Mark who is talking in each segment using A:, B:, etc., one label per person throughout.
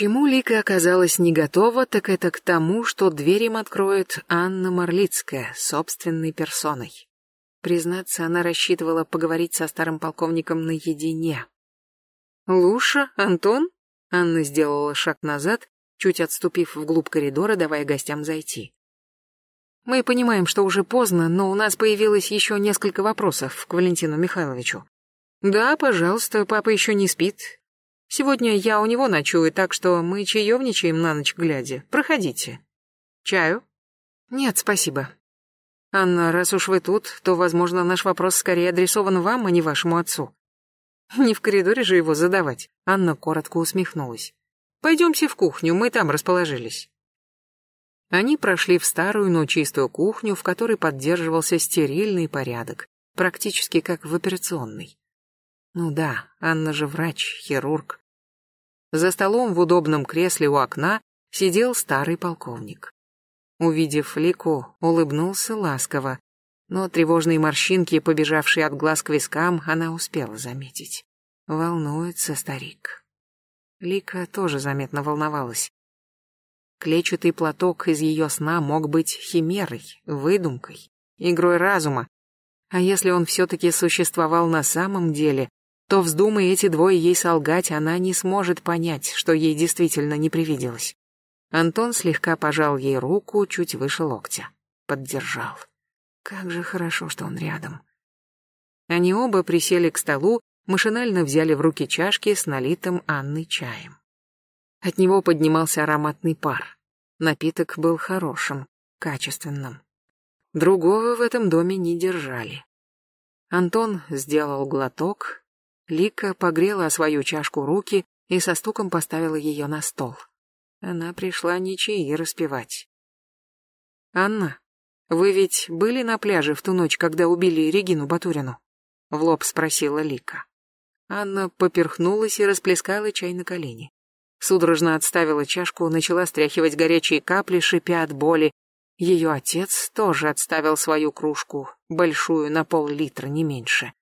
A: чему Лика оказалась не готова, так это к тому, что дверь им откроет Анна Марлицкая собственной персоной. Признаться, она рассчитывала поговорить со старым полковником наедине. «Луша? Антон?» Анна сделала шаг назад, чуть отступив вглубь коридора, давая гостям зайти. «Мы понимаем, что уже поздно, но у нас появилось еще несколько вопросов к Валентину Михайловичу. Да, пожалуйста, папа еще не спит. Сегодня я у него ночую, так что мы чаевничаем на ночь глядя. Проходите. Чаю? Нет, спасибо. Анна, раз уж вы тут, то, возможно, наш вопрос скорее адресован вам, а не вашему отцу. Не в коридоре же его задавать. Анна коротко усмехнулась. Пойдемте в кухню, мы там расположились. Они прошли в старую, но чистую кухню, в которой поддерживался стерильный порядок, практически как в операционной. Ну да, Анна же врач, хирург. За столом в удобном кресле у окна сидел старый полковник. Увидев Лику, улыбнулся ласково, но тревожные морщинки, побежавшие от глаз к вискам, она успела заметить. Волнуется старик. Лика тоже заметно волновалась. Клетчатый платок из ее сна мог быть химерой, выдумкой, игрой разума. А если он все-таки существовал на самом деле, то вздумай эти двое ей солгать, она не сможет понять, что ей действительно не привиделось. Антон слегка пожал ей руку чуть выше локтя. Поддержал. Как же хорошо, что он рядом. Они оба присели к столу, машинально взяли в руки чашки с налитым Анной чаем. От него поднимался ароматный пар. Напиток был хорошим, качественным. Другого в этом доме не держали. Антон сделал глоток, Лика погрела свою чашку руки и со стуком поставила ее на стол. Она пришла ничьи распевать. «Анна, вы ведь были на пляже в ту ночь, когда убили Регину Батурину?» В лоб спросила Лика. Анна поперхнулась и расплескала чай на колени. Судорожно отставила чашку, начала стряхивать горячие капли, шипя от боли. Ее отец тоже отставил свою кружку, большую, на пол-литра, не меньше.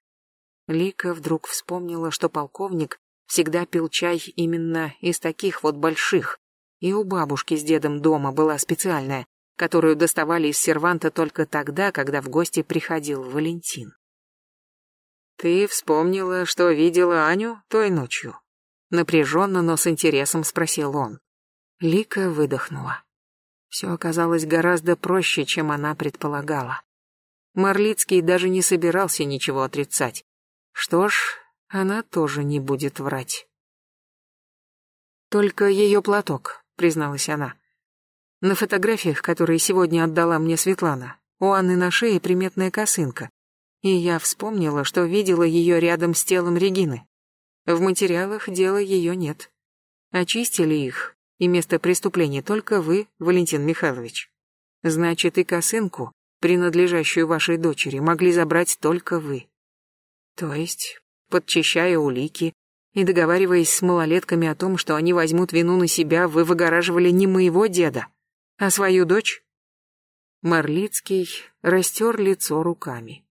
A: Лика вдруг вспомнила, что полковник всегда пил чай именно из таких вот больших, и у бабушки с дедом дома была специальная, которую доставали из серванта только тогда, когда в гости приходил Валентин. «Ты вспомнила, что видела Аню той ночью?» Напряженно, но с интересом спросил он. Лика выдохнула. Все оказалось гораздо проще, чем она предполагала. Марлицкий даже не собирался ничего отрицать. Что ж, она тоже не будет врать. Только ее платок, призналась она. На фотографиях, которые сегодня отдала мне Светлана, у Анны на шее приметная косынка, и я вспомнила, что видела ее рядом с телом Регины. В материалах дела ее нет. Очистили их, и место преступления только вы, Валентин Михайлович. Значит, и косынку, принадлежащую вашей дочери, могли забрать только вы. То есть, подчищая улики и договариваясь с малолетками о том, что они возьмут вину на себя, вы выгораживали не моего деда, а свою дочь? Марлицкий растер лицо руками.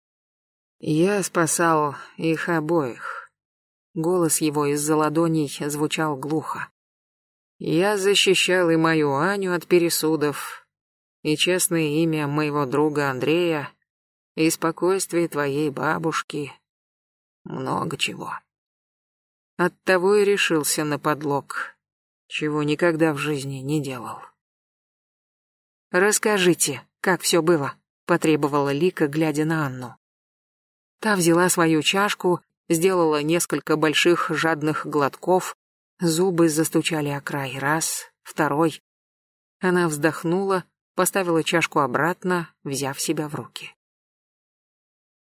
A: Я спасал их обоих. Голос его из-за ладоней звучал глухо. Я защищал и мою Аню от пересудов, и честное имя моего друга Андрея, и спокойствие твоей бабушки. Много чего. Оттого и решился на подлог, чего никогда в жизни не делал. «Расскажите, как все было», — потребовала Лика, глядя на Анну. Та взяла свою чашку сделала несколько больших жадных глотков, зубы застучали о край раз, второй. Она вздохнула, поставила чашку обратно, взяв себя в руки.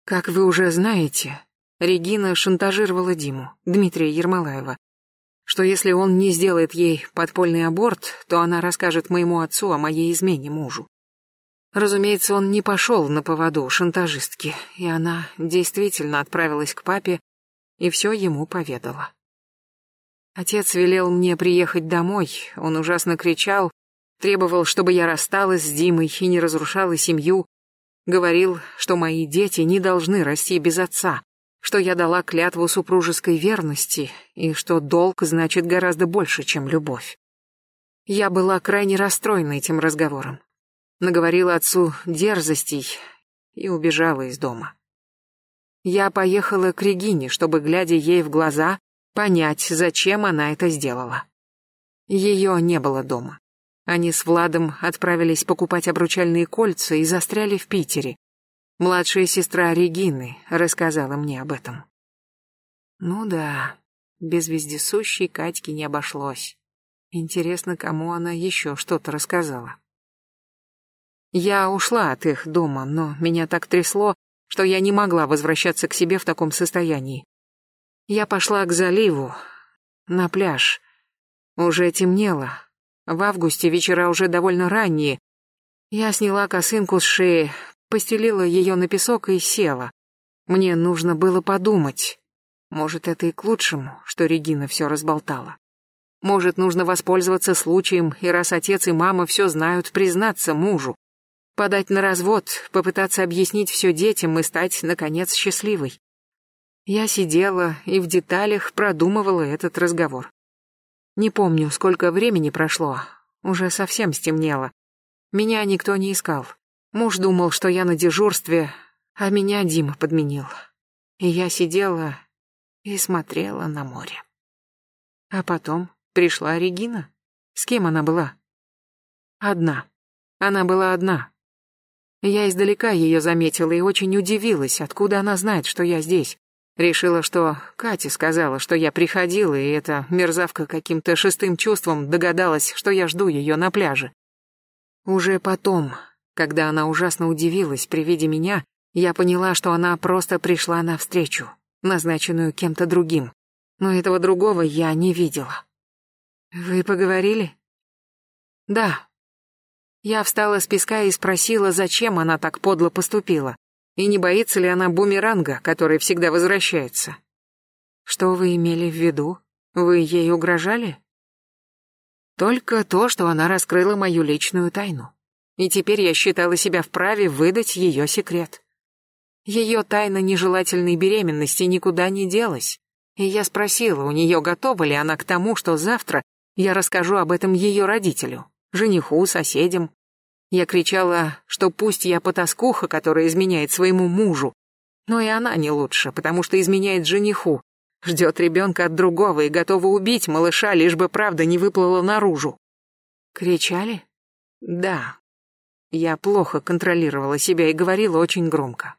A: Как вы уже знаете, Регина шантажировала Диму, Дмитрия Ермолаева, что если он не сделает ей подпольный аборт, то она расскажет моему отцу о моей измене мужу. Разумеется, он не пошел на поводу шантажистки, и она действительно отправилась к папе и все ему поведала. Отец велел мне приехать домой, он ужасно кричал, требовал, чтобы я рассталась с Димой и не разрушала семью, говорил, что мои дети не должны расти без отца, что я дала клятву супружеской верности и что долг значит гораздо больше, чем любовь. Я была крайне расстроена этим разговором. Наговорила отцу дерзостей и убежала из дома. Я поехала к Регине, чтобы, глядя ей в глаза, понять, зачем она это сделала. Ее не было дома. Они с Владом отправились покупать обручальные кольца и застряли в Питере. Младшая сестра Регины рассказала мне об этом. Ну да, без вездесущей Катьки не обошлось. Интересно, кому она еще что-то рассказала. Я ушла от их дома, но меня так трясло, что я не могла возвращаться к себе в таком состоянии. Я пошла к заливу, на пляж. Уже темнело. В августе вечера уже довольно ранние. Я сняла косынку с шеи, постелила ее на песок и села. Мне нужно было подумать. Может, это и к лучшему, что Регина все разболтала. Может, нужно воспользоваться случаем, и раз отец и мама все знают, признаться мужу. Подать на развод, попытаться объяснить все детям и стать, наконец, счастливой. Я сидела и в деталях продумывала этот разговор. Не помню, сколько времени прошло, уже совсем стемнело. Меня никто не искал. Муж думал, что я на дежурстве, а меня Дима подменил. И я сидела и смотрела на море. А потом пришла Регина. С кем она была? Одна. Она была одна. Я издалека ее заметила и очень удивилась, откуда она знает, что я здесь. Решила, что Катя сказала, что я приходила, и эта мерзавка каким-то шестым чувством догадалась, что я жду ее на пляже. Уже потом, когда она ужасно удивилась при виде меня, я поняла, что она просто пришла навстречу назначенную кем-то другим. Но этого другого я не видела. Вы поговорили? Да. Я встала с песка и спросила, зачем она так подло поступила, и не боится ли она бумеранга, который всегда возвращается. Что вы имели в виду? Вы ей угрожали? Только то, что она раскрыла мою личную тайну. И теперь я считала себя вправе выдать ее секрет. Ее тайна нежелательной беременности никуда не делась. И я спросила у нее, готова ли она к тому, что завтра я расскажу об этом ее родителю, жениху, соседям. Я кричала, что пусть я потаскуха, которая изменяет своему мужу, но и она не лучше, потому что изменяет жениху, ждет ребенка от другого и готова убить малыша, лишь бы правда не выплыла наружу. Кричали? Да. Я плохо контролировала себя и говорила очень громко.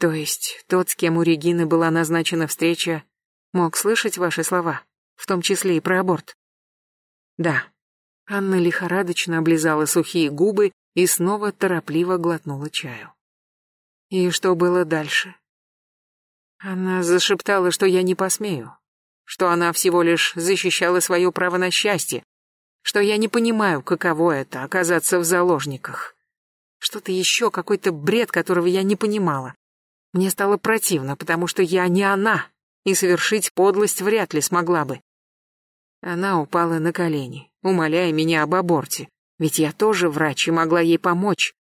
A: То есть тот, с кем у Регины была назначена встреча, мог слышать ваши слова, в том числе и про аборт? Да. Анна лихорадочно облизала сухие губы и снова торопливо глотнула чаю. И что было дальше? Она зашептала, что я не посмею, что она всего лишь защищала свое право на счастье, что я не понимаю, каково это — оказаться в заложниках. Что-то еще, какой-то бред, которого я не понимала. Мне стало противно, потому что я не она, и совершить подлость вряд ли смогла бы. Она упала на колени, умоляя меня об аборте, ведь я тоже врач и могла ей помочь.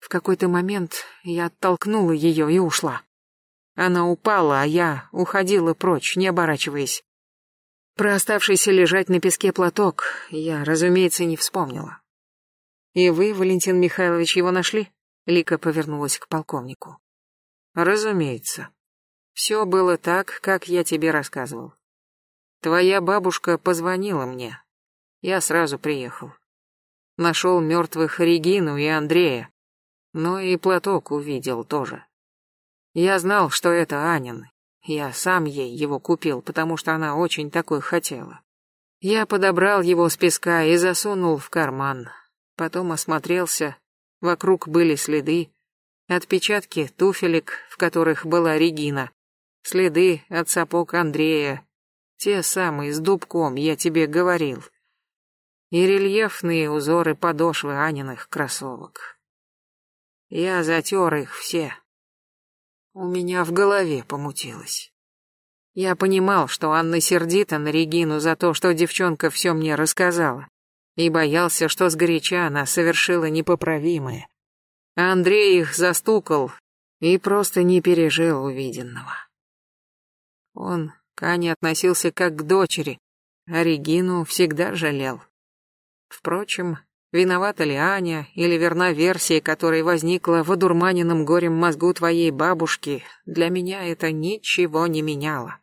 A: В какой-то момент я оттолкнула ее и ушла. Она упала, а я уходила прочь, не оборачиваясь. Про оставшийся лежать на песке платок я, разумеется, не вспомнила. «И вы, Валентин Михайлович, его нашли?» Лика повернулась к полковнику. Разумеется. Все было так, как я тебе рассказывал. Твоя бабушка позвонила мне. Я сразу приехал. Нашел мертвых Регину и Андрея. Но и платок увидел тоже. Я знал, что это Анин. Я сам ей его купил, потому что она очень такой хотела. Я подобрал его с песка и засунул в карман. Потом осмотрелся. Вокруг были следы. Отпечатки туфелек, в которых была Регина. Следы от сапог Андрея. Те самые с дубком, я тебе говорил. И рельефные узоры подошвы Аниных кроссовок. Я затер их все. У меня в голове помутилось. Я понимал, что Анна сердита на Регину за то, что девчонка все мне рассказала, и боялся, что сгоряча она совершила непоправимое. Андрей их застукал и просто не пережил увиденного. Он к Ане относился как к дочери, а Регину всегда жалел. Впрочем, виновата ли Аня или верна версия, которая возникла в одурманенном горем мозгу твоей бабушки, для меня это ничего не меняло.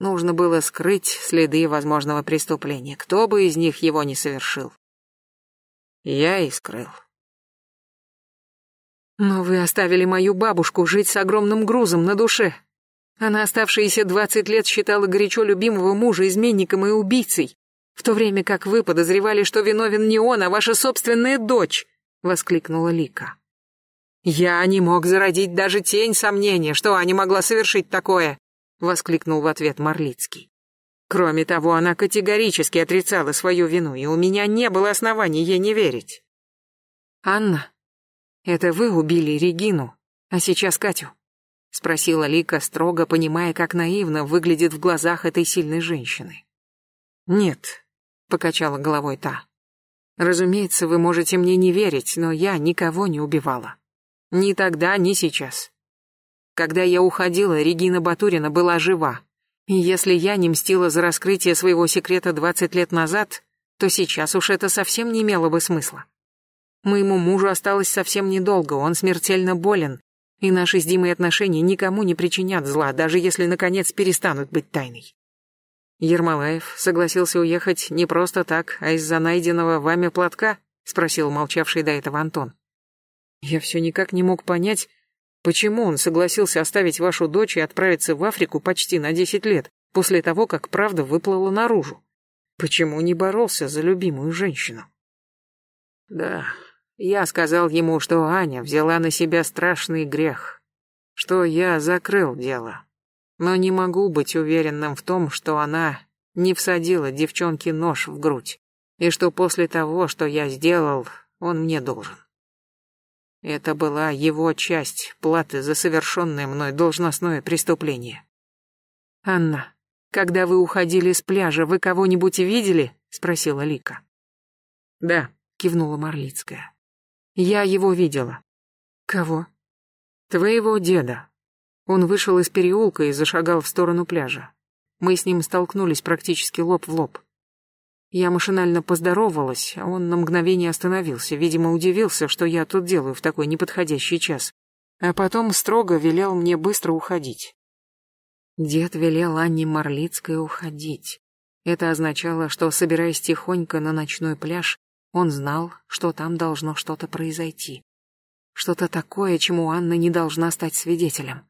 A: Нужно было скрыть следы возможного преступления, кто бы из них его не совершил. Я и скрыл.
B: Но вы оставили мою бабушку жить с огромным грузом на душе. Она оставшиеся двадцать лет считала горячо любимого мужа изменником и убийцей, в то время как вы подозревали, что виновен не он, а ваша собственная дочь, воскликнула Лика. Я не мог зародить даже тень сомнения, что Аня могла совершить такое, воскликнул в ответ Марлицкий. Кроме того, она категорически отрицала свою вину, и у меня не было оснований ей не верить. Анна, это вы убили Регину, а сейчас Катю? спросила Лика, строго понимая, как наивно выглядит в глазах этой сильной женщины. Нет, покачала головой та. Разумеется, вы можете мне не верить, но я никого не убивала. Ни тогда, ни сейчас. Когда я уходила, Регина Батурина была жива. И если я не мстила за раскрытие своего секрета 20 лет назад, то сейчас уж это совсем не имело бы смысла. Моему мужу осталось совсем недолго, он смертельно болен, и наши с Димой отношения никому не причинят зла, даже если, наконец, перестанут быть тайной. Ермолаев согласился уехать не просто так, а из-за найденного вами платка? Спросил молчавший до этого Антон. Я все никак не мог понять, почему он согласился оставить вашу дочь и отправиться в Африку почти на десять лет, после того, как правда выплыла наружу. Почему не боролся за любимую женщину? Да, я сказал ему, что Аня взяла на себя страшный грех, что я закрыл дело. Но не могу быть уверенным в том, что она не всадила девчонке нож в грудь, и что после того, что я сделал, он мне должен. Это была его часть платы за совершенное мной должностное преступление. «Анна, когда вы уходили с пляжа, вы кого-нибудь видели?» — спросила Лика. «Да», — кивнула Марлицкая. Я его видела. Кого? Твоего деда. Он вышел из переулка и зашагал в сторону пляжа. Мы с ним столкнулись практически лоб в лоб. Я машинально поздоровалась, а он на мгновение остановился, видимо, удивился, что я тут делаю в такой неподходящий час. А потом строго велел мне быстро уходить. Дед велел Анне Марлицкой уходить. Это означало, что, собираясь тихонько на ночной пляж, он знал, что там должно что-то произойти. Что-то такое, чему Анна не должна стать свидетелем.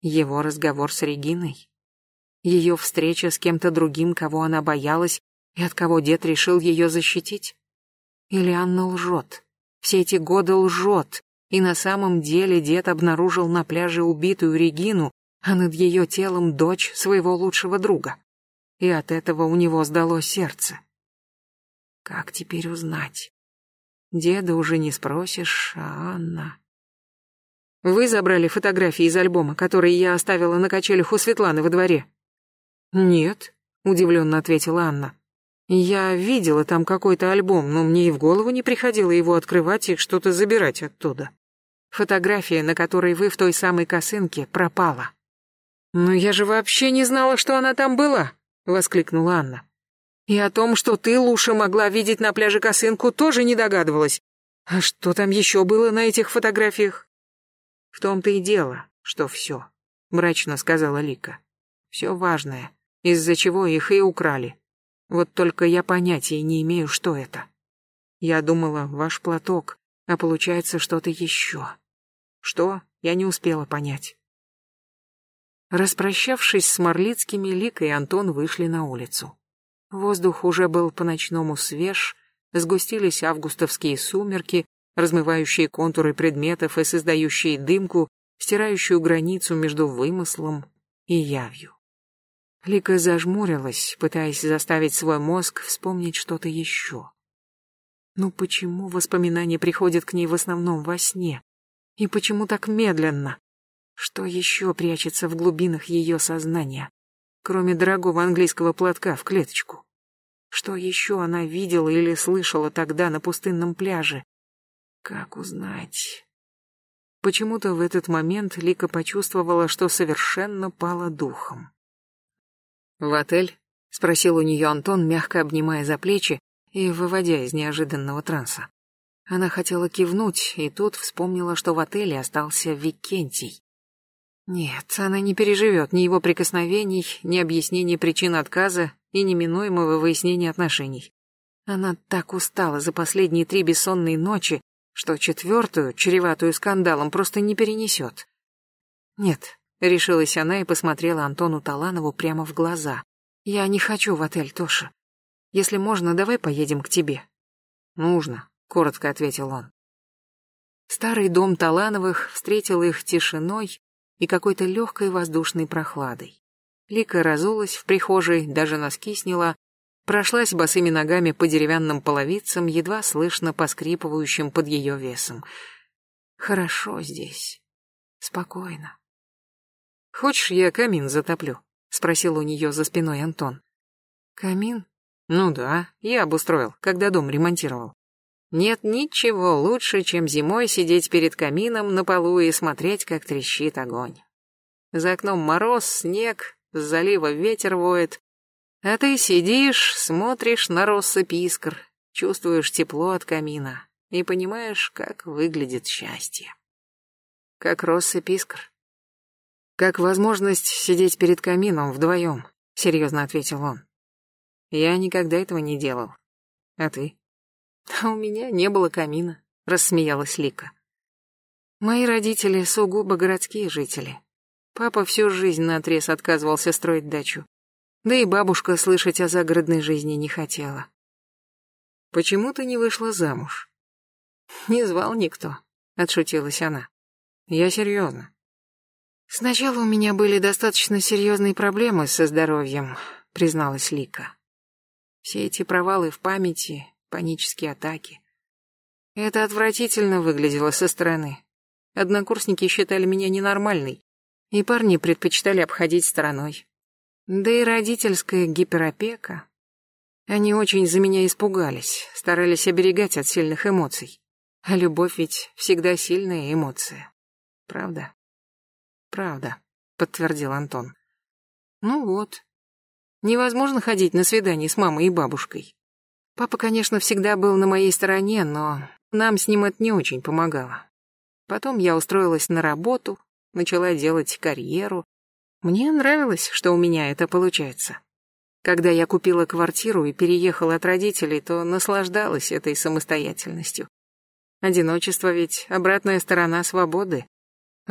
B: Его разговор с Региной. Ее встреча с кем-то другим, кого она боялась, и от кого дед решил ее защитить. Или Анна лжет. Все эти годы лжет. И на самом деле дед обнаружил на пляже убитую Регину, а над ее телом дочь своего лучшего друга. И от этого у него сдало сердце. Как теперь узнать? Деда уже не спросишь, а Анна... Вы забрали фотографии из альбома, которые я оставила на качелях у Светланы во дворе? Нет, удивленно ответила Анна. Я видела там какой-то альбом, но мне и в голову не приходило его открывать и что-то забирать оттуда. Фотография, на которой вы в той самой косынке, пропала. Но я же вообще не знала, что она там была, воскликнула Анна. И о том, что ты, Луша, могла видеть на пляже косынку, тоже не догадывалась. А что там еще было на этих фотографиях? В том-то и дело, что все, мрачно сказала Лика. Все важное, из-за чего их и украли. Вот только я понятия не имею, что это. Я думала, ваш платок, а получается что-то еще. Что? Я не успела понять. Распрощавшись с Марлицкими, Лика и Антон вышли на улицу. Воздух уже был по-ночному свеж, сгустились августовские сумерки, размывающие контуры предметов и создающие дымку, стирающую границу между вымыслом и явью. Лика зажмурилась, пытаясь заставить свой мозг вспомнить что-то еще. Ну почему воспоминания приходят к ней в основном во сне? И почему так медленно? Что еще прячется в глубинах ее сознания? кроме дорогого английского платка в клеточку. Что еще она видела или слышала тогда на пустынном пляже? Как узнать? Почему-то в этот момент Лика почувствовала, что совершенно пала духом. «В отель?» — спросил у нее Антон, мягко обнимая за плечи
A: и выводя из неожиданного транса. Она хотела кивнуть, и тут вспомнила, что в отеле остался Викентий. Нет, она не переживет ни его прикосновений, ни объяснения причин отказа и неминуемого выяснения отношений. Она так устала за последние три бессонные ночи, что четвертую, чреватую скандалом, просто не перенесет. Нет, решилась она и посмотрела Антону Таланову прямо в глаза. Я не хочу в отель, Тоша. Если можно, давай поедем к тебе. Нужно, коротко ответил он. Старый дом Талановых встретил их тишиной и какой-то легкой воздушной прохладой. Лика разулась в прихожей, даже носки сняла, прошлась босыми ногами по деревянным половицам, едва слышно поскрипывающим под ее весом. Хорошо здесь. Спокойно. «Хочешь, я камин затоплю?» — спросил у нее за спиной Антон. «Камин?» «Ну да, я обустроил, когда дом ремонтировал. Нет ничего лучше, чем зимой сидеть перед камином на полу и смотреть, как трещит огонь. За окном мороз, снег, с залива ветер воет, а ты сидишь, смотришь на россыпь искр, чувствуешь тепло от камина и понимаешь, как выглядит счастье. Как россыпь искр. Как возможность сидеть перед камином вдвоем, серьезно ответил он. Я никогда этого не делал. А ты? А у меня не было камина, рассмеялась Лика. Мои родители сугубо городские жители. Папа всю жизнь наотрез отказывался строить дачу. Да и бабушка слышать о загородной жизни не хотела. Почему ты не вышла замуж? Не звал никто, отшутилась она. Я серьезно. Сначала у меня были достаточно серьезные проблемы со здоровьем, призналась Лика. Все эти провалы в памяти, панические атаки. Это отвратительно выглядело со стороны. Однокурсники считали меня ненормальной, и парни предпочитали обходить стороной. Да и родительская гиперопека. Они очень за меня испугались, старались оберегать от сильных эмоций. А любовь ведь всегда сильная эмоция. Правда? Правда, подтвердил Антон. Ну вот. Невозможно ходить на свидание с мамой и бабушкой. Папа, конечно, всегда был на моей стороне, но нам с ним это не очень помогало. Потом я устроилась на работу, начала делать карьеру. Мне нравилось, что у меня это получается. Когда я купила квартиру и переехала от родителей, то наслаждалась этой самостоятельностью. Одиночество ведь обратная сторона свободы.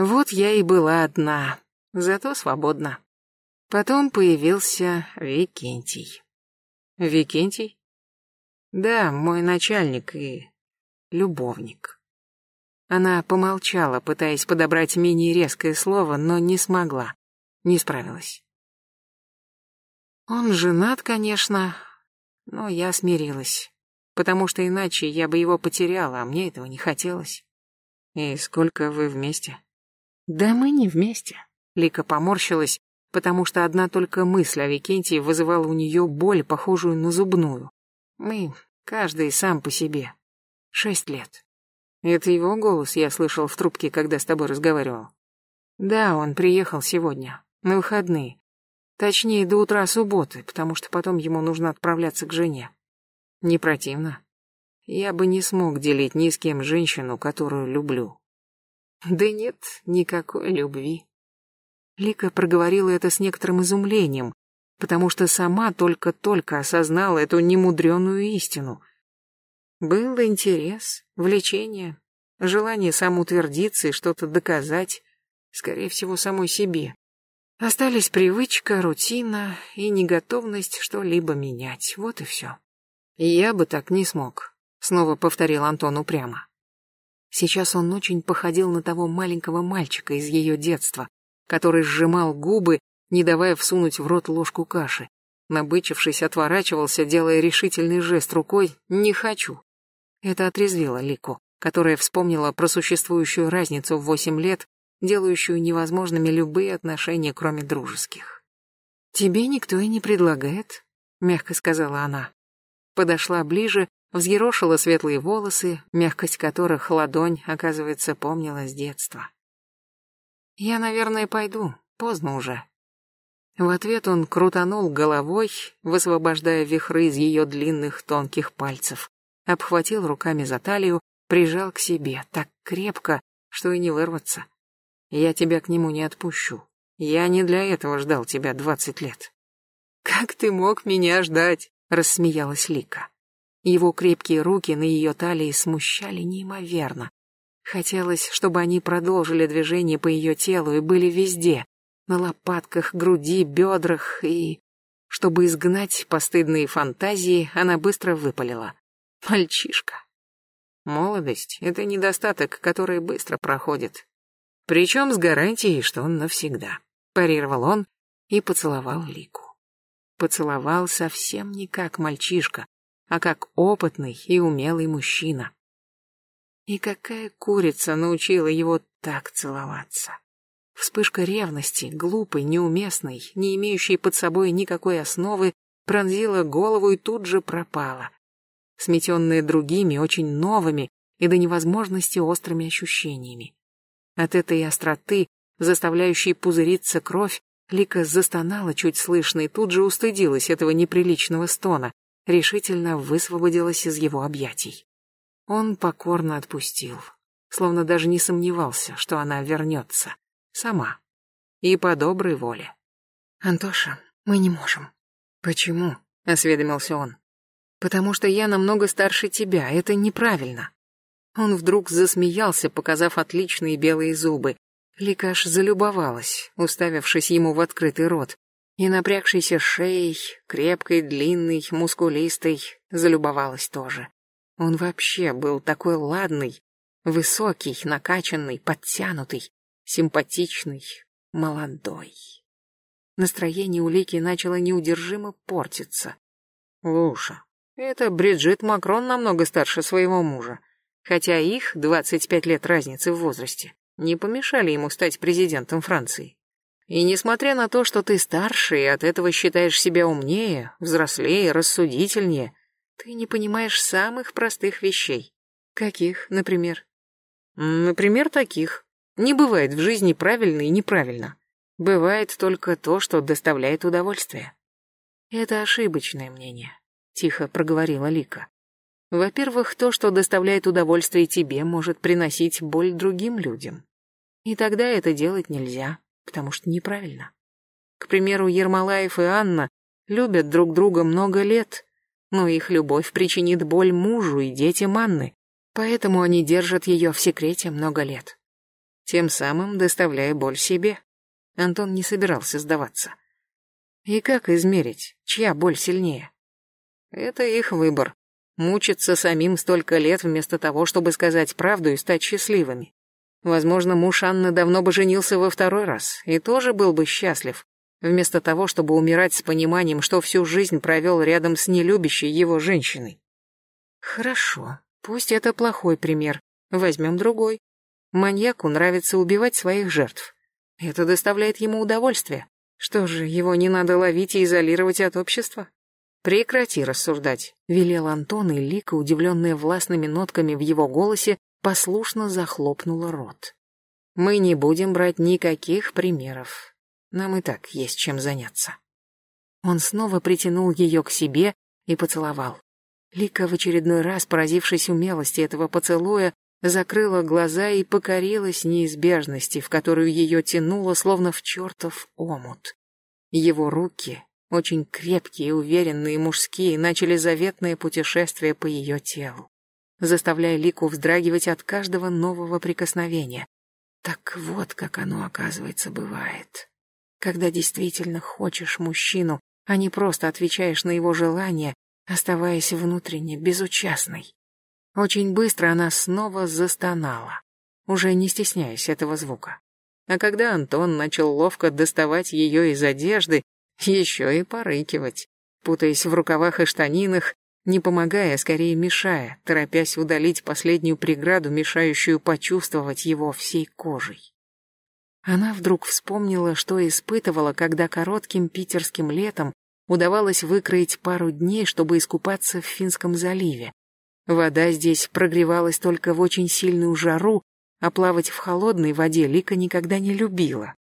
A: Вот я и была одна, зато свободна. Потом появился Викентий. Викентий? Да, мой начальник и любовник. Она помолчала, пытаясь подобрать менее резкое слово, но не смогла, не справилась. Он женат, конечно, но я смирилась, потому что иначе я бы его потеряла, а мне этого не хотелось. И сколько вы вместе? Да мы не вместе. Лика поморщилась, потому что одна только мысль о Викентии вызывала у нее боль, похожую на зубную. Мы, каждый сам по себе. Шесть лет. Это его голос я слышал в трубке, когда с тобой разговаривал. Да, он приехал сегодня, на выходные. Точнее, до утра субботы, потому что потом ему нужно отправляться к жене. Не противно. Я бы не смог делить ни с кем женщину, которую люблю. Да нет, никакой любви. Лика проговорила это с некоторым изумлением, потому что сама только-только осознала эту немудреную истину. Был интерес, влечение, желание самоутвердиться и что-то доказать, скорее всего, самой себе. Остались привычка, рутина и неготовность что-либо менять. Вот и все. Я бы так не смог, снова повторил Антон упрямо. Сейчас он очень походил на того маленького мальчика из ее детства, который сжимал губы, не давая всунуть в рот ложку каши. Набычившись, отворачивался, делая решительный жест рукой «не хочу». Это отрезвило Лику, которая вспомнила про существующую разницу в восемь лет, делающую невозможными любые отношения, кроме дружеских. «Тебе никто и не предлагает», — мягко сказала она. Подошла ближе, взъерошила светлые волосы, мягкость которых ладонь, оказывается, помнила с детства. «Я, наверное, пойду, поздно уже». В ответ он крутанул головой, высвобождая вихры из ее длинных тонких пальцев, обхватил руками за талию, прижал к себе так крепко, что и не вырваться. Я тебя к нему не отпущу. Я не для этого ждал тебя двадцать лет. Как ты мог меня ждать? рассмеялась Лика. Его крепкие руки на ее талии смущали неимоверно. Хотелось, чтобы они продолжили движение по ее телу и были везде, на лопатках, груди, бедрах и... Чтобы изгнать постыдные фантазии, она быстро выпалила. Мальчишка. Молодость — это недостаток, который быстро проходит. Причем с гарантией, что он навсегда. Парировал он и поцеловал Лику. Поцеловал совсем не как мальчишка, а как опытный и умелый мужчина. И какая курица научила его так целоваться? Вспышка ревности, глупой, неуместной, не имеющей под собой никакой основы, пронзила голову и тут же пропала. Сметенная другими, очень новыми и до невозможности острыми ощущениями. От этой остроты, заставляющей пузыриться кровь, Лика застонала чуть слышно и тут же устыдилась этого неприличного стона, решительно высвободилась из его объятий. Он покорно отпустил, словно даже не сомневался, что она вернется. Сама. И по доброй воле. «Антоша, мы не можем». «Почему?» — осведомился он. «Потому что я намного старше тебя, это неправильно». Он вдруг засмеялся, показав отличные белые зубы. Лика аж залюбовалась, уставившись ему в открытый рот, и напрягшейся шеей, крепкой, длинной, мускулистой, залюбовалась тоже. Он вообще был такой ладный, высокий, накачанный, подтянутый, симпатичный, молодой. Настроение у Лики начало неудержимо портиться. Луша, это Бриджит Макрон намного старше своего мужа, хотя их 25 лет разницы в возрасте не помешали ему стать президентом Франции. И несмотря на то, что ты старше и от этого считаешь себя умнее, взрослее, рассудительнее, ты не понимаешь самых простых вещей. Каких, например? Например, таких. Не бывает в жизни правильно и неправильно. Бывает только то, что доставляет удовольствие. Это ошибочное мнение, тихо проговорила Лика. Во-первых, то, что доставляет удовольствие тебе, может приносить боль другим людям. И тогда это делать нельзя, потому что неправильно. К примеру, Ермолаев и Анна любят друг друга много лет, но их любовь причинит боль мужу и детям Анны, поэтому они держат ее в секрете много лет тем самым доставляя боль себе. Антон не собирался сдаваться. И как измерить, чья боль сильнее? Это их выбор. Мучиться самим столько лет вместо того, чтобы сказать правду и стать счастливыми. Возможно, муж Анны давно бы женился во второй раз и тоже был бы счастлив, вместо того, чтобы умирать с пониманием, что всю жизнь провел рядом с нелюбящей его женщиной. Хорошо, пусть это плохой пример. Возьмем другой. Маньяку нравится убивать своих жертв. Это доставляет ему удовольствие. Что же, его не надо ловить и изолировать от общества? Прекрати рассуждать, велел Антон, и Лика, удивленная властными нотками в его голосе, послушно захлопнула рот. Мы не будем брать никаких примеров. Нам и так есть чем заняться. Он снова притянул ее к себе и поцеловал. Лика, в очередной раз поразившись умелости этого поцелуя, закрыла глаза и покорилась неизбежности, в которую ее тянуло, словно в чертов омут. Его руки, очень крепкие, уверенные, мужские, начали заветное путешествие по ее телу, заставляя Лику вздрагивать от каждого нового прикосновения. Так вот, как оно, оказывается, бывает. Когда действительно хочешь мужчину, а не просто отвечаешь на его желания, оставаясь внутренне безучастной. Очень быстро она снова застонала, уже не стесняясь этого звука. А когда Антон начал ловко доставать ее из одежды, еще и порыкивать, путаясь в рукавах и штанинах, не помогая, а скорее мешая, торопясь удалить последнюю преграду, мешающую почувствовать его всей кожей. Она вдруг вспомнила, что испытывала, когда коротким питерским летом удавалось выкроить пару дней, чтобы искупаться в Финском заливе, Вода здесь прогревалась только в очень сильную жару, а плавать в холодной воде Лика никогда не любила.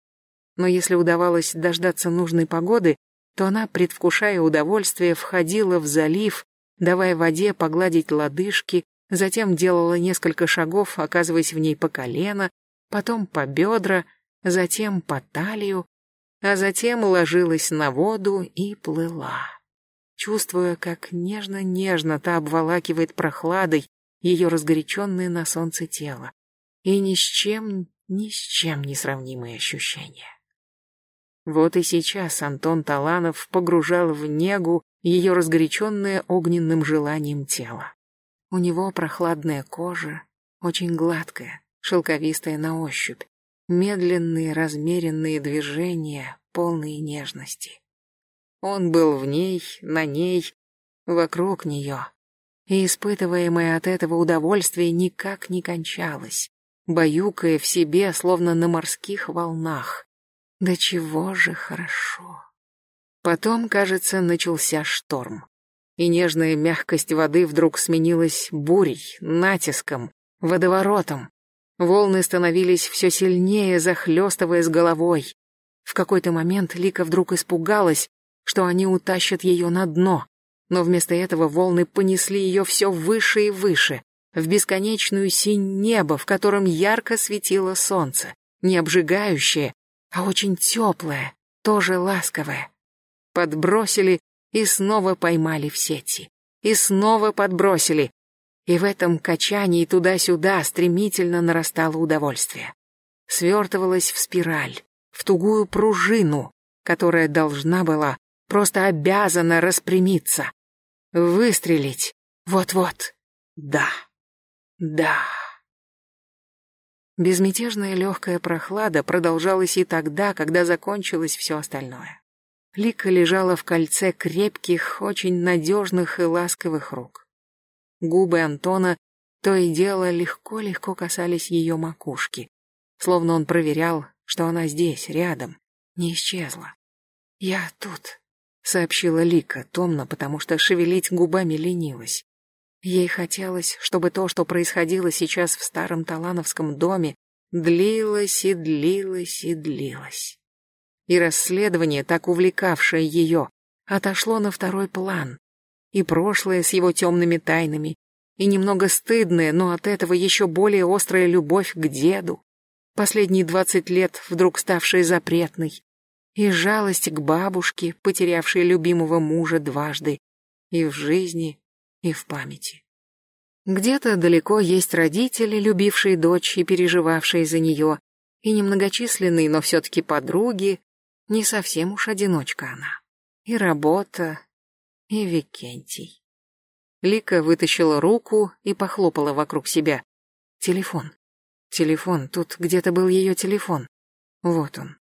A: Но если удавалось дождаться нужной погоды, то она, предвкушая удовольствие, входила в залив, давая воде погладить лодыжки, затем делала несколько шагов, оказываясь в ней по колено, потом по бедра, затем по талию, а затем ложилась на воду и плыла, чувствуя, как нежно-нежно та обволакивает прохладой ее разгоряченное на солнце тело, и ни с чем, ни с чем не сравнимые ощущения. Вот и сейчас Антон Таланов погружал в негу ее разгоряченное огненным желанием тело. У него прохладная кожа, очень гладкая, шелковистая на ощупь, медленные размеренные движения, полные нежности. Он был в ней, на ней, вокруг нее, и испытываемое от этого удовольствие никак не кончалось, баюкая в себе, словно на морских волнах. Да чего же хорошо. Потом, кажется, начался шторм. И нежная мягкость воды вдруг сменилась бурей, натиском, водоворотом. Волны становились все сильнее, захлестывая с головой. В какой-то момент Лика вдруг испугалась, что они утащат ее на дно, но вместо этого волны понесли ее все выше и выше, в бесконечную синь неба, в котором ярко светило солнце, не обжигающее, а очень теплое, тоже ласковое. Подбросили и снова поймали в сети. И снова подбросили. И в этом качании туда-сюда стремительно нарастало удовольствие. Свертывалось в спираль, в тугую пружину, которая должна была, просто обязана распрямиться. Выстрелить. Вот-вот. Да. Да. Безмятежная легкая прохлада продолжалась и тогда, когда закончилось все остальное. Лика лежала в кольце крепких, очень надежных и ласковых рук. Губы Антона то и дело легко-легко касались ее макушки, словно он проверял, что она здесь, рядом, не исчезла. «Я тут», — сообщила Лика томно, потому что шевелить губами ленилась. Ей хотелось, чтобы то, что происходило сейчас в старом Талановском доме, длилось и длилось и длилось. И расследование, так увлекавшее ее, отошло на второй план. И прошлое с его темными тайнами, и немного стыдная, но от этого еще более острая любовь к деду, последние двадцать лет вдруг ставшая запретной, и жалость к бабушке, потерявшей любимого мужа дважды, и в жизни, и в памяти. Где-то далеко есть родители, любившие дочь и переживавшие за нее, и немногочисленные, но все-таки подруги, не совсем уж одиночка она. И работа, и Викентий. Лика вытащила руку и похлопала вокруг себя. Телефон. Телефон, тут где-то был ее телефон. Вот он.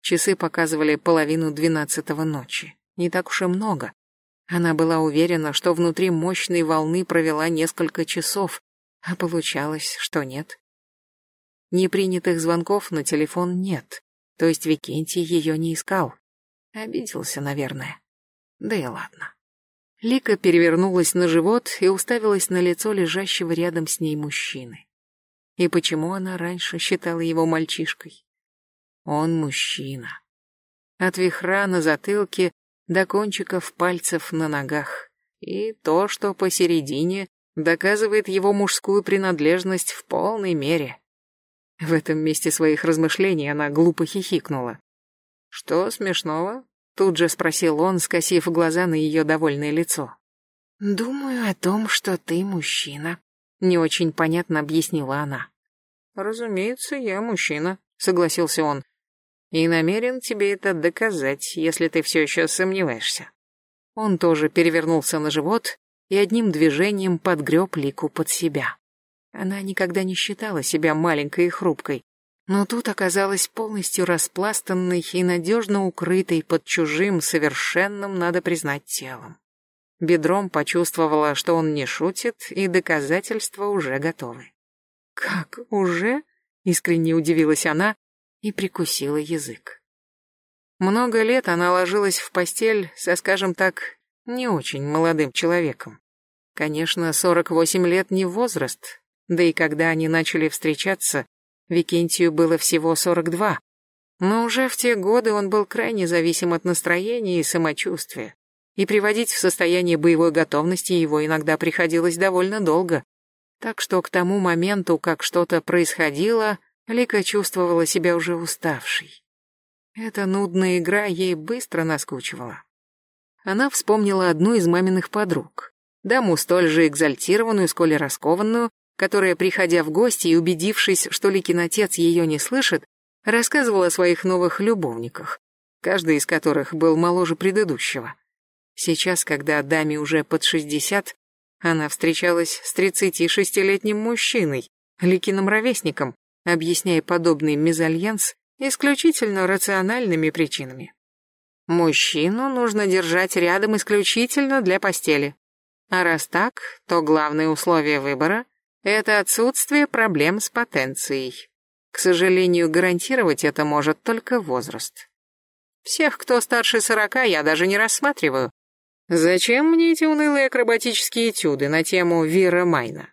A: Часы показывали половину двенадцатого ночи. Не так уж и много. Она была уверена, что внутри мощной волны провела несколько часов, а получалось, что нет. Непринятых звонков на телефон нет, то есть Викентий ее не искал. Обиделся, наверное. Да и ладно. Лика перевернулась на живот и уставилась на лицо лежащего рядом с ней мужчины. И почему она раньше считала его мальчишкой? Он мужчина. От вихра на затылке до кончиков пальцев на ногах. И то, что посередине, доказывает его мужскую принадлежность в полной мере. В этом месте своих размышлений она глупо хихикнула. «Что смешного?» — тут же спросил он, скосив глаза на ее довольное лицо. «Думаю о том, что ты мужчина», — не очень понятно объяснила она. «Разумеется, я мужчина», — согласился он и намерен тебе это доказать, если ты все еще сомневаешься. Он тоже перевернулся на живот и одним движением подгреб Лику под себя. Она никогда не считала себя маленькой и хрупкой, но тут оказалась полностью распластанной и надежно укрытой под чужим, совершенным, надо признать, телом. Бедром почувствовала, что он не шутит, и доказательства уже готовы. «Как, уже?» — искренне удивилась она, и прикусила язык. Много лет она ложилась в постель со, скажем так, не очень молодым человеком. Конечно, 48 лет не возраст, да и когда они начали встречаться, Викентию было всего 42. Но уже в те годы он был крайне зависим от настроения и самочувствия, и приводить в состояние боевой готовности его иногда приходилось довольно долго. Так что к тому моменту, как что-то происходило, Лика чувствовала себя уже уставшей. Эта нудная игра ей быстро наскучивала. Она вспомнила одну из маминых подруг, даму столь же экзальтированную, сколь и раскованную, которая, приходя в гости и убедившись, что Ликин отец ее не слышит, рассказывала о своих новых любовниках, каждый из которых был моложе предыдущего. Сейчас, когда даме уже под шестьдесят, она встречалась с 36-летним мужчиной, Ликиным ровесником, объясняя подобный мезальянс исключительно рациональными причинами. Мужчину нужно держать рядом исключительно для постели. А раз так, то главное условие выбора – это отсутствие проблем с потенцией. К сожалению, гарантировать это может только возраст. Всех, кто старше сорока, я даже не рассматриваю. Зачем мне эти унылые акробатические этюды на тему Вира Майна?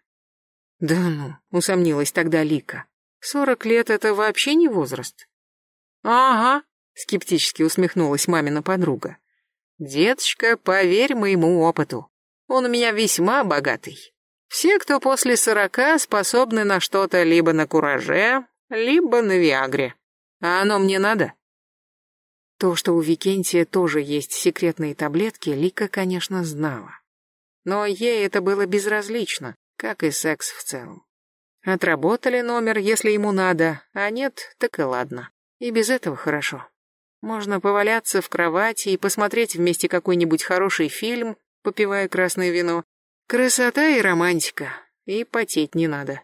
A: Да ну, усомнилась тогда Лика. Сорок лет — это вообще не возраст. Ага, скептически усмехнулась мамина подруга. Деточка, поверь моему опыту. Он у меня весьма богатый. Все, кто после сорока, способны на что-то либо на кураже, либо на Виагре. А оно мне надо? То, что у Викентия тоже есть секретные таблетки, Лика, конечно, знала. Но ей это было безразлично, как и секс в целом. Отработали номер, если ему надо, а нет, так и ладно. И без этого хорошо. Можно поваляться в кровати и посмотреть вместе какой-нибудь хороший фильм, попивая красное вино. Красота и романтика. И потеть не надо.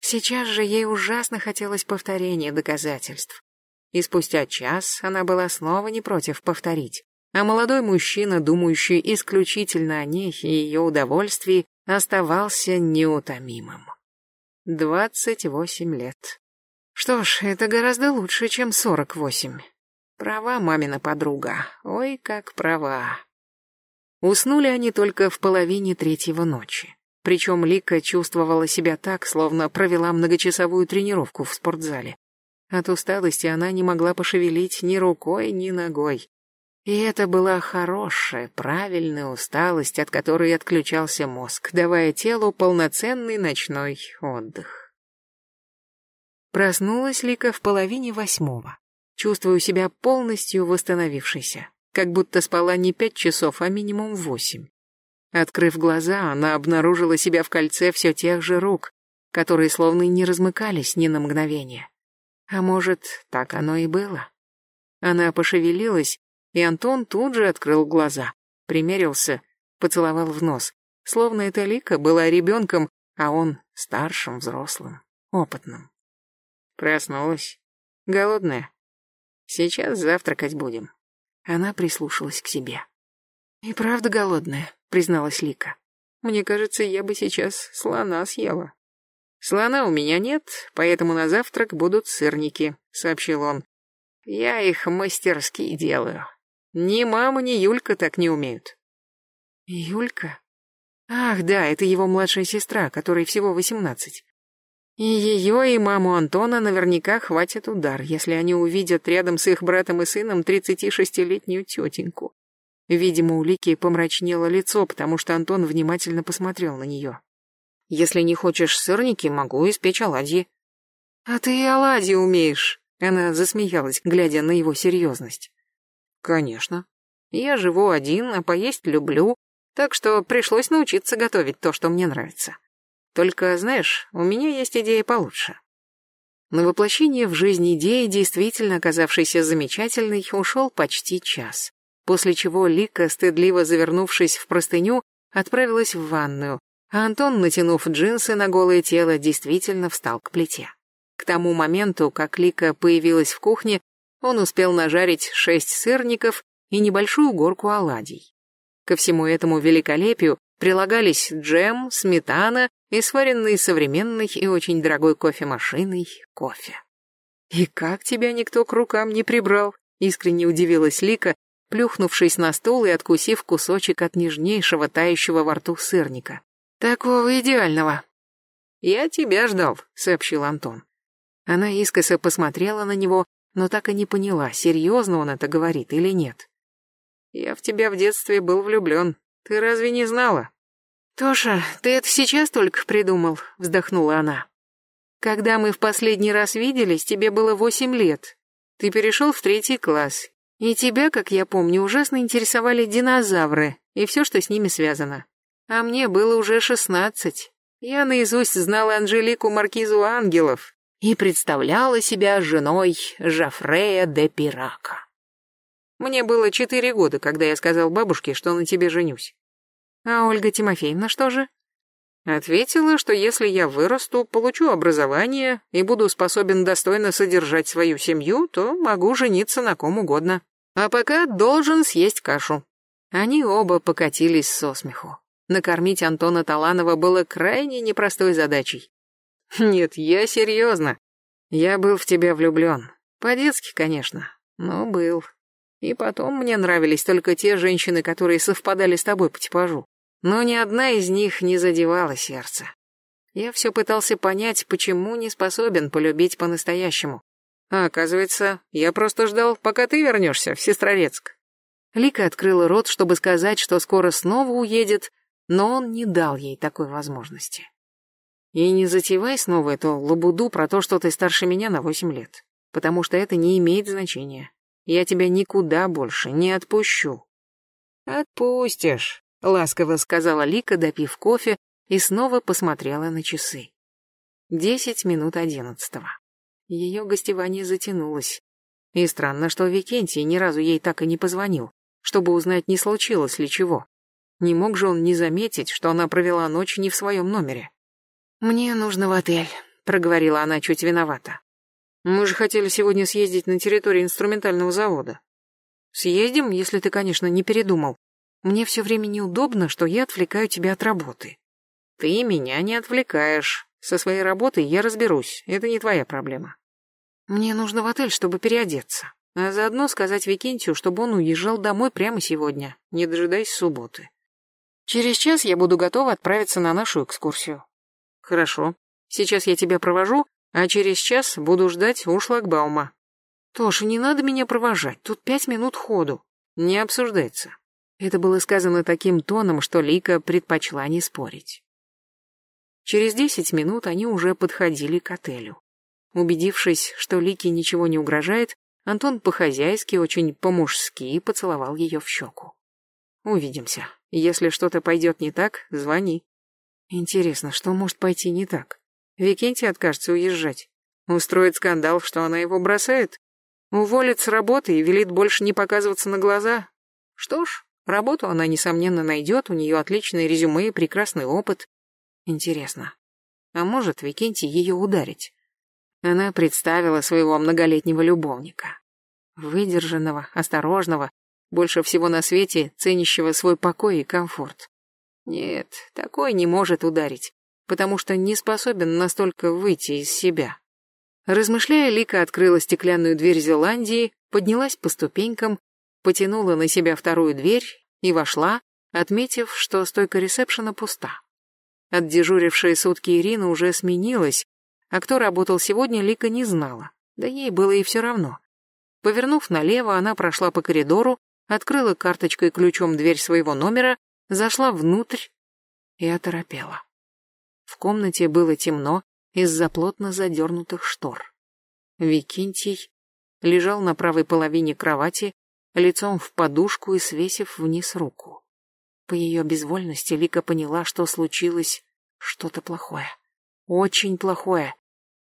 A: Сейчас же ей ужасно хотелось повторения доказательств. И спустя час она была снова не против повторить. А молодой мужчина, думающий исключительно о ней и ее удовольствии, оставался неутомимым. Двадцать восемь лет. Что ж, это гораздо лучше, чем сорок восемь. Права мамина подруга. Ой, как права. Уснули они только в половине третьего ночи. Причем Лика чувствовала себя так, словно провела многочасовую тренировку в спортзале. От усталости она не могла пошевелить ни рукой, ни ногой. И это была хорошая, правильная усталость, от которой отключался мозг, давая телу полноценный ночной отдых. Проснулась Лика в половине восьмого. Чувствую себя полностью восстановившейся, как будто спала не пять часов, а минимум восемь. Открыв глаза, она обнаружила себя в кольце все тех же рук, которые словно не размыкались ни на мгновение. А может, так оно и было? Она пошевелилась, и Антон тут же открыл глаза, примерился, поцеловал в нос, словно эта Лика была ребенком, а он старшим взрослым, опытным. Проснулась. Голодная. Сейчас завтракать будем. Она прислушалась к себе. И правда голодная, призналась Лика. Мне кажется, я бы сейчас слона съела. Слона у меня нет, поэтому на завтрак будут сырники, сообщил он. Я их мастерски делаю. Ни мама, ни Юлька так не умеют. Юлька? Ах, да, это его младшая сестра, которой всего восемнадцать. И ее, и маму Антона наверняка хватит удар, если они увидят рядом с их братом и сыном 36-летнюю тетеньку. Видимо, у Лики помрачнело лицо, потому что Антон внимательно посмотрел на нее. «Если не хочешь сырники, могу испечь оладьи». «А ты и оладьи умеешь», — она засмеялась, глядя на его серьезность. Конечно. Я живу один, а поесть люблю, так что пришлось научиться готовить то, что мне нравится. Только, знаешь, у меня есть идея получше. На воплощение в жизнь идеи, действительно оказавшейся замечательной, ушел почти час, после чего Лика, стыдливо завернувшись в простыню, отправилась в ванную, а Антон, натянув джинсы на голое тело, действительно встал к плите. К тому моменту, как Лика появилась в кухне, он успел нажарить шесть сырников и небольшую горку оладий. Ко всему этому великолепию прилагались джем, сметана и сваренный современной и очень дорогой кофемашиной кофе. «И как тебя никто к рукам не прибрал?» — искренне удивилась Лика, плюхнувшись на стол и откусив кусочек от нежнейшего тающего во рту сырника. «Такого идеального!» «Я тебя ждал», — сообщил Антон. Она искоса посмотрела на него, но так и не поняла, серьезно он это говорит или нет.
B: «Я в тебя в детстве был влюблен. Ты разве не знала?»
A: «Тоша, ты это сейчас только придумал», — вздохнула она. «Когда мы в последний раз виделись, тебе было восемь лет. Ты перешел в третий класс, и тебя, как я помню, ужасно интересовали динозавры и все, что с ними связано. А мне было уже шестнадцать. Я наизусть знала Анжелику Маркизу Ангелов и представляла себя женой Жафрея де Пирака. Мне было четыре года, когда я сказал бабушке, что на тебе женюсь. А Ольга Тимофеевна что же? Ответила, что если я вырасту, получу образование и буду способен достойно содержать свою семью, то могу жениться на ком угодно. А пока должен съесть кашу. Они оба покатились со смеху. Накормить Антона Таланова было крайне непростой задачей. Нет, я серьезно. Я был в тебя влюблен. По-детски, конечно, но был. И потом мне нравились только те женщины, которые совпадали с тобой по типажу но ни одна из них не задевала сердце. Я все пытался понять, почему не способен полюбить по-настоящему. А оказывается, я просто ждал, пока ты вернешься в Сестрорецк. Лика открыла рот, чтобы сказать, что скоро снова уедет, но он не дал ей такой возможности. И не затевай снова эту лабуду про то, что ты старше меня на восемь лет, потому что это не имеет значения. Я тебя никуда больше не отпущу. Отпустишь, ласково сказала Лика, допив кофе, и снова посмотрела на часы. Десять минут одиннадцатого. Ее гостевание затянулось. И странно, что Викентий ни разу ей так и не позвонил, чтобы узнать, не случилось ли чего. Не мог же он не заметить, что она провела ночь не в своем номере. «Мне нужно в отель», — проговорила она чуть виновата. «Мы же хотели сегодня съездить на территорию инструментального завода». «Съездим, если ты, конечно, не передумал», мне все время неудобно, что я отвлекаю тебя от работы. Ты меня не отвлекаешь. Со своей работой я разберусь, это не твоя проблема. Мне нужно в отель, чтобы переодеться. А заодно сказать Викентию, чтобы он уезжал домой прямо сегодня, не дожидаясь субботы. Через час я буду готова отправиться на нашу экскурсию. Хорошо. Сейчас я тебя провожу, а через час буду ждать у шлагбаума. Тоша, не надо меня провожать, тут пять минут ходу. Не обсуждается. Это было сказано таким тоном, что Лика предпочла не спорить. Через десять минут они уже подходили к отелю. Убедившись, что Лике ничего не угрожает, Антон по-хозяйски, очень по-мужски поцеловал ее в щеку. «Увидимся. Если что-то пойдет не так, звони». Интересно, что может пойти не так? Викентий откажется уезжать. Устроит скандал, что она его бросает? Уволит с работы и велит больше не показываться на глаза? Что ж, Работу она, несомненно, найдет, у нее отличное резюме и прекрасный опыт. Интересно, а может Викентий ее ударить? Она представила своего многолетнего любовника. Выдержанного, осторожного, больше всего на свете ценящего свой покой и комфорт. Нет, такой не может ударить, потому что не способен настолько выйти из себя. Размышляя, Лика открыла стеклянную дверь Зеландии, поднялась по ступенькам потянула на себя вторую дверь и вошла, отметив, что стойка ресепшена пуста. Отдежурившая сутки Ирина уже сменилась, а кто работал сегодня, Лика не знала, да ей было и все равно. Повернув налево, она прошла по коридору, открыла карточкой ключом дверь своего номера, зашла внутрь и оторопела. В комнате было темно из-за плотно задернутых штор. Викентий лежал на правой половине кровати, лицом в подушку и свесив вниз руку. По ее безвольности Лика поняла, что случилось что-то плохое. Очень плохое.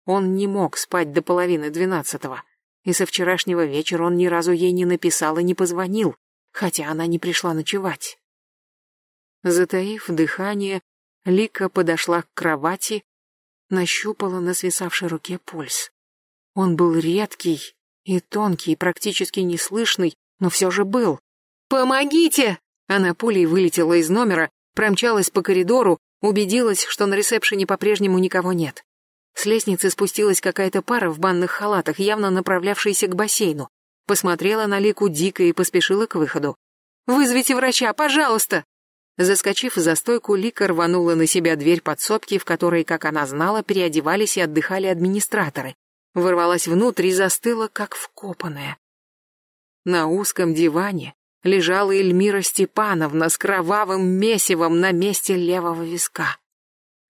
A: Он не мог спать до половины двенадцатого, и со вчерашнего вечера он ни разу ей не написал и не позвонил, хотя она не пришла ночевать. Затаив дыхание, Лика подошла к кровати, нащупала на свисавшей руке пульс. Он был редкий и тонкий, практически неслышный, но все же был. «Помогите!» Она пулей вылетела из номера, промчалась по коридору, убедилась, что на ресепшене по-прежнему никого нет. С лестницы спустилась какая-то пара в банных халатах, явно направлявшаяся к бассейну. Посмотрела на Лику дико и поспешила к выходу. «Вызовите врача, пожалуйста!» Заскочив за стойку, Лика рванула на себя дверь подсобки, в которой, как она знала, переодевались и отдыхали администраторы. ворвалась внутрь и застыла, как вкопанная. На узком диване лежала Эльмира Степановна с кровавым месивом на месте левого виска.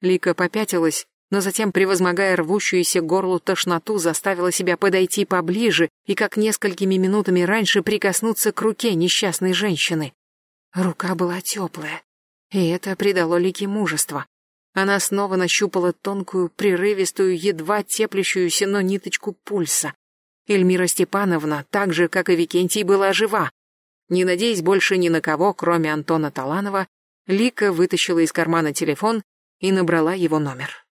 A: Лика попятилась, но затем, превозмогая рвущуюся горлу тошноту, заставила себя подойти поближе и, как несколькими минутами раньше, прикоснуться к руке несчастной женщины. Рука была теплая, и это придало Лике мужество. Она снова нащупала тонкую, прерывистую, едва теплящуюся, но ниточку пульса. Эльмира Степановна, так же, как и Викентий, была жива. Не надеясь больше ни на кого, кроме Антона Таланова, Лика вытащила из кармана телефон и набрала его номер.